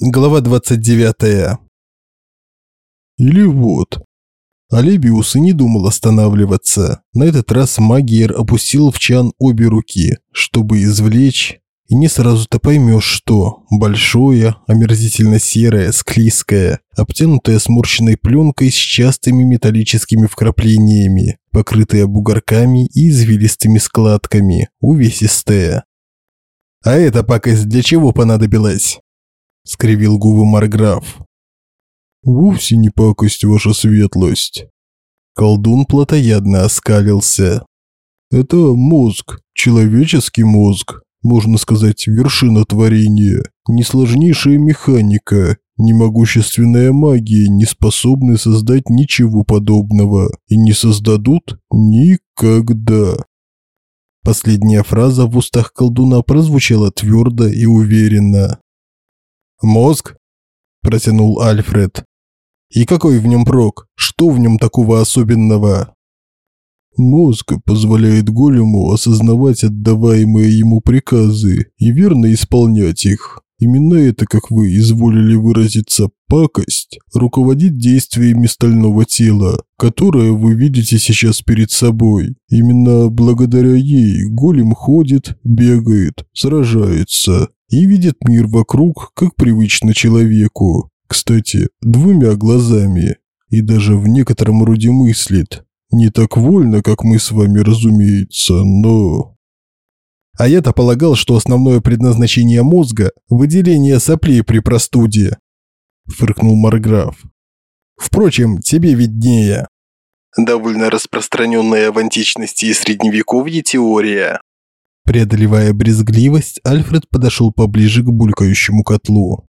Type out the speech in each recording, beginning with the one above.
Глава 29. Или вот. Алибиус и не думал останавливаться. На этот раз Магиер опустил в чан обе руки, чтобы извлечь, и не сразу-то поймешь, что. Большое, омерзительно серое, склизкое, обтянутое сморщенной пленкой с частыми металлическими вкраплениями, покрытое бугорками и извилистыми складками, увесистое. А эта пакость для чего понадобилась? – скривил губы Марграф. «Вовсе не пакость, ваша светлость». Колдун плотоядно оскалился. «Это мозг, человеческий мозг, можно сказать, вершина творения, несложнейшая механика, немогущественная магия не способны создать ничего подобного и не создадут никогда». Последняя фраза в устах колдуна прозвучала твердо и уверенно. «Мозг?» – протянул Альфред. «И какой в нем прок? Что в нем такого особенного?» Мозг позволяет голему осознавать отдаваемые ему приказы и верно исполнять их. Именно это, как вы изволили выразиться, пакость, руководит действиями стального тела, которое вы видите сейчас перед собой. Именно благодаря ей голем ходит, бегает, сражается, и видит мир вокруг, как привычно человеку. Кстати, двумя глазами. И даже в некотором роде мыслит. Не так вольно, как мы с вами, разумеется, но... А я-то полагал, что основное предназначение мозга – выделение соплей при простуде. Фыркнул Марграф. Впрочем, тебе виднее. Довольно распространенная в античности и средневековье теория. Преодолевая брезгливость, Альфред подошел поближе к булькающему котлу.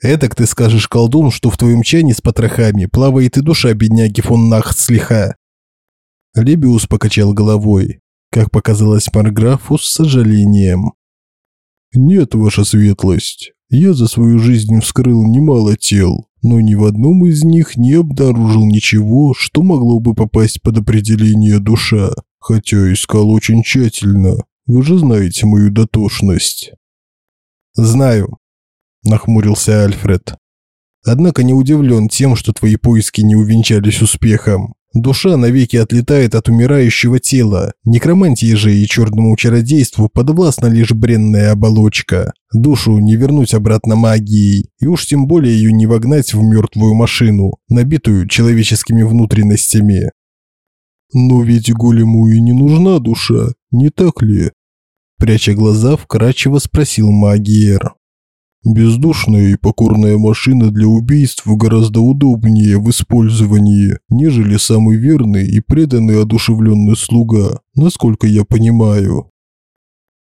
«Этак ты скажешь, колдун, что в твоем чане с потрохами плавает и душа бедняги фон Нахцлиха». Лебиус покачал головой, как показалось Марграфу с сожалением. «Нет, ваша светлость, я за свою жизнь вскрыл немало тел, но ни в одном из них не обнаружил ничего, что могло бы попасть под определение душа, хотя искал очень тщательно. Вы же знаете мою дотошность». «Знаю», – нахмурился Альфред. «Однако не удивлен тем, что твои поиски не увенчались успехом. Душа навеки отлетает от умирающего тела. Некромантии же и черному чародейству подвластна лишь бренная оболочка. Душу не вернуть обратно магией, и уж тем более ее не вогнать в мертвую машину, набитую человеческими внутренностями. Но ведь голему и не нужна душа, не так ли? Пряча глаза, вкрадчиво спросил Магиер. Бездушная и покорная машина для убийств гораздо удобнее в использовании, нежели самый верный и преданный одушевленный слуга, насколько я понимаю.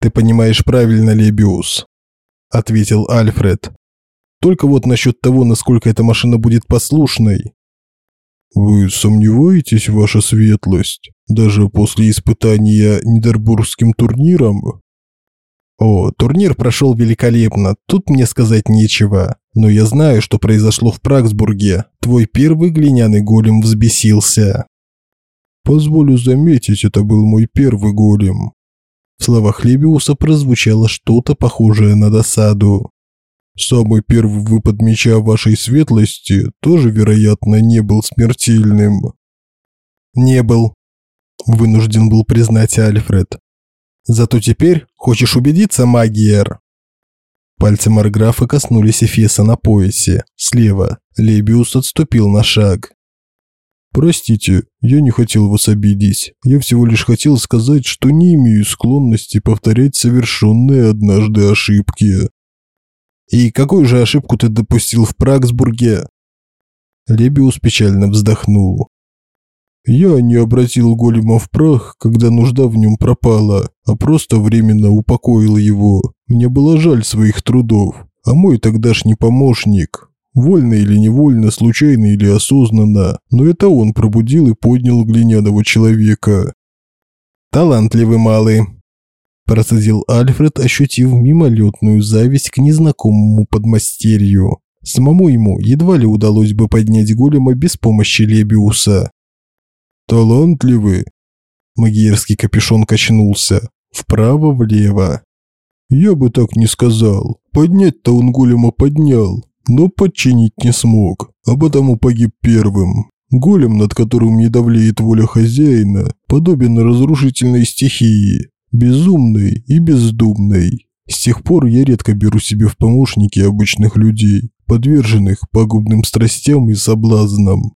Ты понимаешь правильно, Лебиус, ответил Альфред. Только вот насчет того, насколько эта машина будет послушной, «Вы сомневаетесь, ваша светлость, даже после испытания Нидербургским турниром?» «О, турнир прошел великолепно, тут мне сказать нечего. Но я знаю, что произошло в Праксбурге. Твой первый глиняный голем взбесился». «Позволю заметить, это был мой первый голем». В словах Лебиуса прозвучало что-то похожее на досаду. Самый первый выпад меча вашей светлости тоже, вероятно, не был смертельным. Не был, вынужден был признать Альфред. Зато теперь хочешь убедиться, Магиер? Пальцы Марграфа коснулись Эфеса на поясе. Слева. Лебиус отступил на шаг. «Простите, я не хотел вас обидеть. Я всего лишь хотел сказать, что не имею склонности повторять совершенные однажды ошибки». И какую же ошибку ты допустил в Праксбурге? Лебиус печально вздохнул. Я не обратил голема в прах, когда нужда в нем пропала, а просто временно упокоил его. Мне было жаль своих трудов, а мой тогдашний помощник, вольно или невольно, случайно или осознанно, но это он пробудил и поднял глиняного человека. Талантливый малый, Процедил Альфред, ощутив мимолетную зависть к незнакомому подмастерью. Самому ему едва ли удалось бы поднять голема без помощи Лебиуса. «Талантливый!» Магиерский капюшон качнулся. Вправо-влево. «Я бы так не сказал. Поднять-то он голема поднял, но подчинить не смог, а потому погиб первым. Голем, над которым не давлеет воля хозяина, подобен разрушительной стихии, безумной и бездумной. С тех пор я редко беру себе в помощники обычных людей, подверженных пагубным страстям и соблазнам.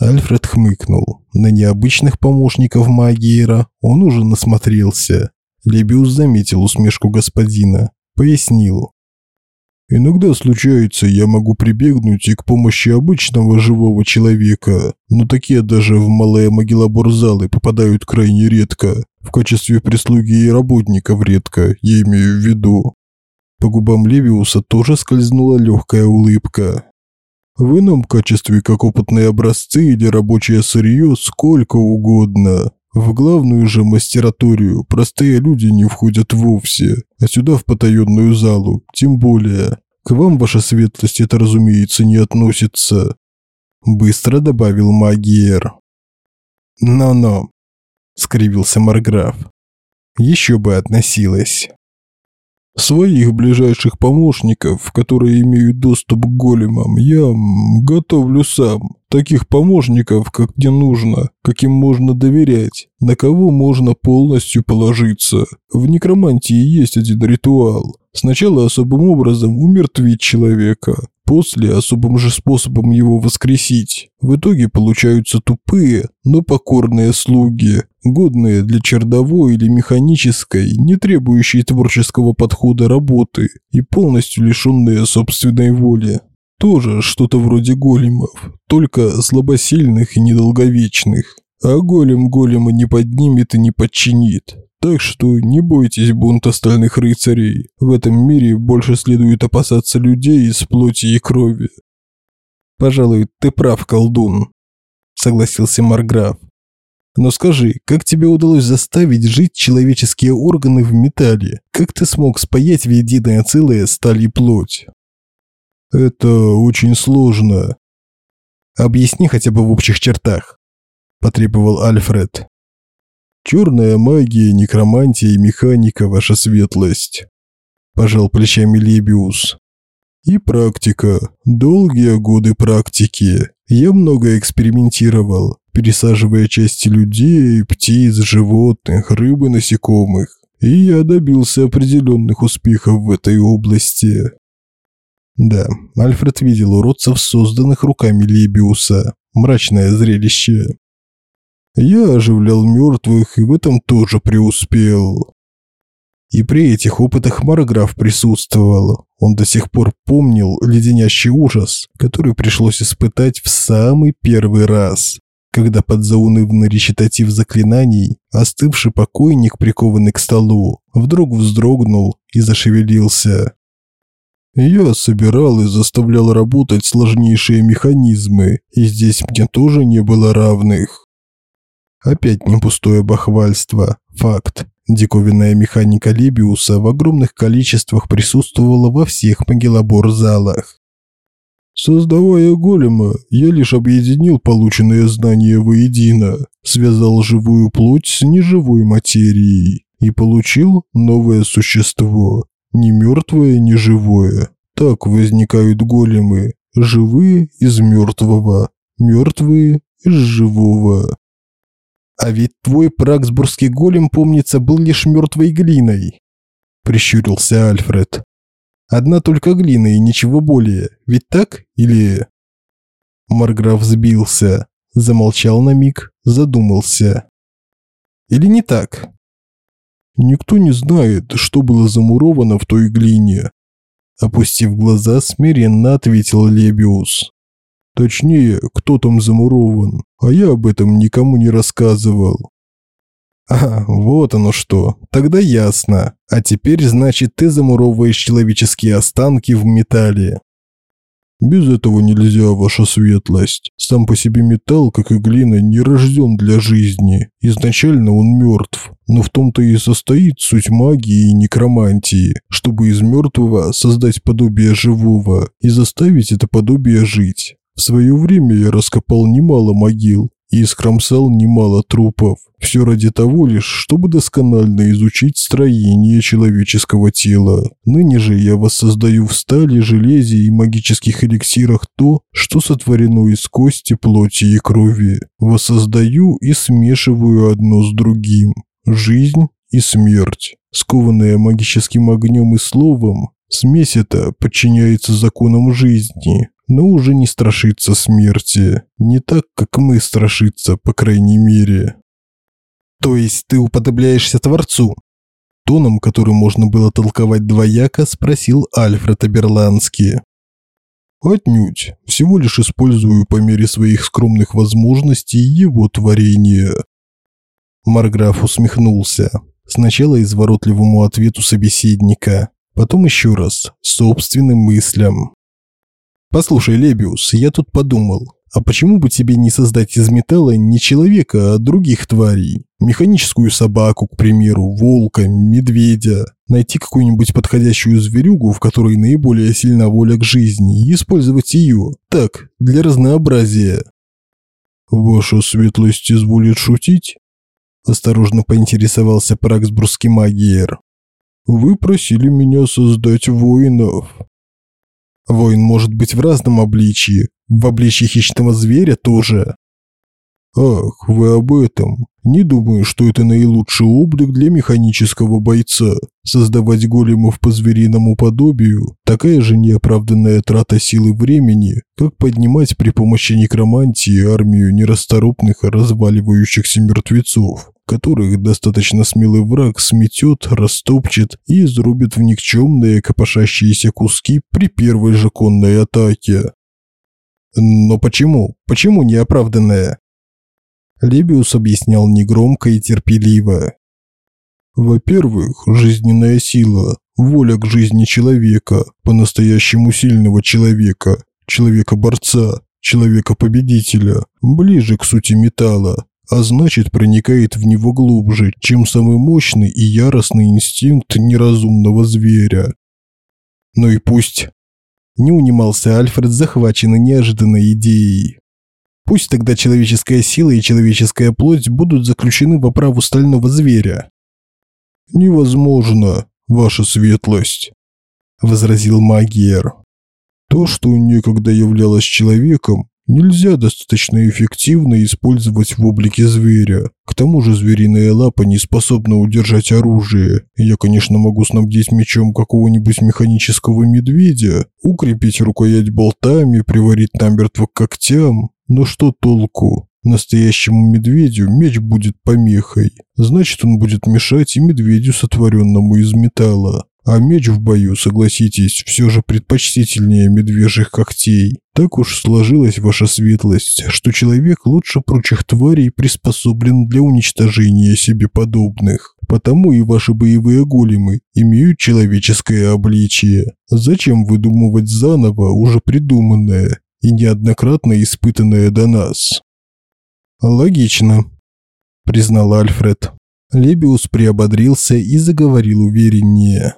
Альфред хмыкнул. На необычных помощников Магиера он уже насмотрелся. Лебиус заметил усмешку господина. Пояснил. Иногда случается, я могу прибегнуть и к помощи обычного живого человека, но такие даже в малые могилоборзалы попадают крайне редко. В качестве прислуги и работников редко, я имею в виду. По губам Левиуса тоже скользнула легкая улыбка. В ином качестве, как опытные образцы или рабочее сырье, сколько угодно. В главную же мастераторию простые люди не входят вовсе, а сюда в потаенную залу, тем более. К вам, ваша светлость, это, разумеется, не относится. Быстро добавил Магиер. «Но-но», – скривился Марграф. «Еще бы относилась». Своих ближайших помощников, которые имеют доступ к големам, я готовлю сам. Таких помощников, как мне нужно, каким можно доверять, на кого можно полностью положиться. В некромантии есть один ритуал. Сначала особым образом умертвить человека, после особым же способом его воскресить. В итоге получаются тупые, но покорные слуги, годные для чердовой или механической, не требующей творческого подхода работы и полностью лишенные собственной воли. Тоже что-то вроде големов, только слабосильных и недолговечных. А голем голема не поднимет и не подчинит. Так что не бойтесь бунт остальных рыцарей. В этом мире больше следует опасаться людей из плоти и крови. Пожалуй, ты прав, колдун, согласился Марграф. Но скажи, как тебе удалось заставить жить человеческие органы в металле? Как ты смог спаять в единое целое сталь и плоть? Это очень сложно. Объясни хотя бы в общих чертах, потребовал Альфред. Черная магия, некромантия и механика, ваша светлость. Пожал плечами Лебиус. И практика. Долгие годы практики. Я много экспериментировал, пересаживая части людей, птиц, животных, рыбы, насекомых. И я добился определенных успехов в этой области. Да, Альфред видел уродцев, созданных руками Лебиуса. Мрачное зрелище. Я оживлял мертвых и в этом тоже преуспел. И при этих опытах Марграф присутствовал. Он до сих пор помнил леденящий ужас, который пришлось испытать в самый первый раз, когда под заунывный речитатив заклинаний остывший покойник, прикованный к столу, вдруг вздрогнул и зашевелился. Я собирал и заставлял работать сложнейшие механизмы, и здесь мне тоже не было равных. Опять не пустое бахвальство. Факт. Диковинная механика Лебиуса в огромных количествах присутствовала во всех могилобор-залах. Создавая голема, я лишь объединил полученные знания воедино, связал живую плоть с неживой материей и получил новое существо, не мертвое, не живое. Так возникают големы, живые из мертвого, мертвые из живого. А ведь твой праксбургский голем, помнится, был лишь мертвой глиной, прищурился Альфред. Одна только глина и ничего более. Ведь так или Марграф сбился, замолчал на миг, задумался. Или не так? Никто не знает, что было замуровано в той глине. Опустив глаза, смиренно ответил Лебиус. Точнее, кто там замурован, а я об этом никому не рассказывал. А, вот оно что. Тогда ясно. А теперь, значит, ты замуровываешь человеческие останки в металле. Без этого нельзя, ваша светлость. Сам по себе металл, как и глина, не рожден для жизни. Изначально он мертв. Но в том-то и состоит суть магии и некромантии, чтобы из мертвого создать подобие живого и заставить это подобие жить. В свое время я раскопал немало могил и скромсал немало трупов. Все ради того лишь, чтобы досконально изучить строение человеческого тела. Ныне же я воссоздаю в стали, железе и магических эликсирах то, что сотворено из кости, плоти и крови. Воссоздаю и смешиваю одно с другим. Жизнь и смерть. Скованная магическим огнем и словом, смесь эта подчиняется законам жизни, но уже не страшится смерти. Не так, как мы страшится, по крайней мере. То есть ты уподобляешься Творцу? Тоном, который можно было толковать двояко, спросил Альфред Аберландский. Отнюдь. Всего лишь использую по мере своих скромных возможностей его творение. Марграф усмехнулся. Сначала изворотливому ответу собеседника, потом еще раз, собственным мыслям. Послушай, Лебиус, я тут подумал, а почему бы тебе не создать из металла не человека, а других тварей? Механическую собаку, к примеру, волка, медведя. Найти какую-нибудь подходящую зверюгу, в которой наиболее сильна воля к жизни, и использовать ее. Так, для разнообразия. Ваша светлость изволит шутить? Осторожно поинтересовался Параксбургский магиер. Вы просили меня создать воинов. Воин может быть в разном обличии, в обличии хищного зверя тоже. Ах, вы об этом. Не думаю, что это наилучший облик для механического бойца. Создавать големов по звериному подобию – такая же неоправданная трата силы времени, как поднимать при помощи некромантии армию нерасторопных разваливающихся мертвецов которых достаточно смелый враг сметет, растопчет и изрубит в никчемные копошащиеся куски при первой же конной атаке. Но почему? Почему неоправданное? Лебиус объяснял негромко и терпеливо. Во-первых, жизненная сила, воля к жизни человека, по-настоящему сильного человека, человека-борца, человека-победителя, ближе к сути металла, а значит проникает в него глубже, чем самый мощный и яростный инстинкт неразумного зверя. Ну и пусть. Не унимался Альфред, захваченный неожиданной идеей. Пусть тогда человеческая сила и человеческая плоть будут заключены в оправу стального зверя. Невозможно, ваша светлость, возразил Магиер. То, что некогда являлось человеком, нельзя достаточно эффективно использовать в облике зверя. К тому же звериная лапа не способна удержать оружие. Я, конечно, могу снабдить мечом какого-нибудь механического медведя, укрепить рукоять болтами, приварить намертво к когтям. Но что толку? Настоящему медведю меч будет помехой. Значит, он будет мешать и медведю, сотворенному из металла. А меч в бою, согласитесь, все же предпочтительнее медвежьих когтей. Так уж сложилась ваша светлость, что человек лучше прочих тварей приспособлен для уничтожения себе подобных. Потому и ваши боевые големы имеют человеческое обличие. Зачем выдумывать заново уже придуманное и неоднократно испытанное до нас? Логично, признал Альфред. Лебиус приободрился и заговорил увереннее.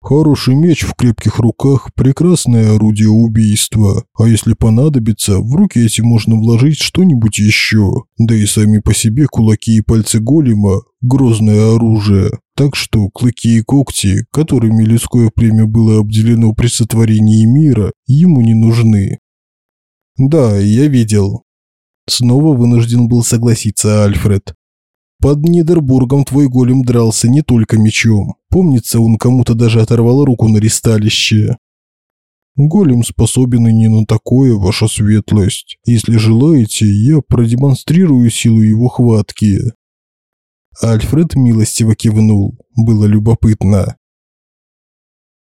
Хороший меч в крепких руках – прекрасное орудие убийства, а если понадобится, в руки эти можно вложить что-нибудь еще. Да и сами по себе кулаки и пальцы голема – грозное оружие. Так что клыки и когти, которыми людское племя было обделено при сотворении мира, ему не нужны. Да, я видел. Снова вынужден был согласиться Альфред. Под Нидербургом твой голем дрался не только мечом. Помнится, он кому-то даже оторвал руку на ристалище. Голем способен и не на такое, ваша светлость. Если желаете, я продемонстрирую силу его хватки. Альфред милостиво кивнул. Было любопытно.